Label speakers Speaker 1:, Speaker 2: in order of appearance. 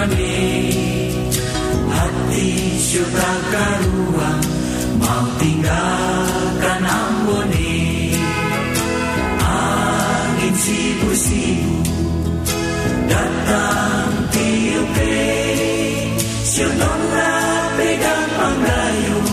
Speaker 1: jalani hati sudah karuan mau tinggalkan amboni. Angin sibu-sibu datang tiupe siapa pegang pangayung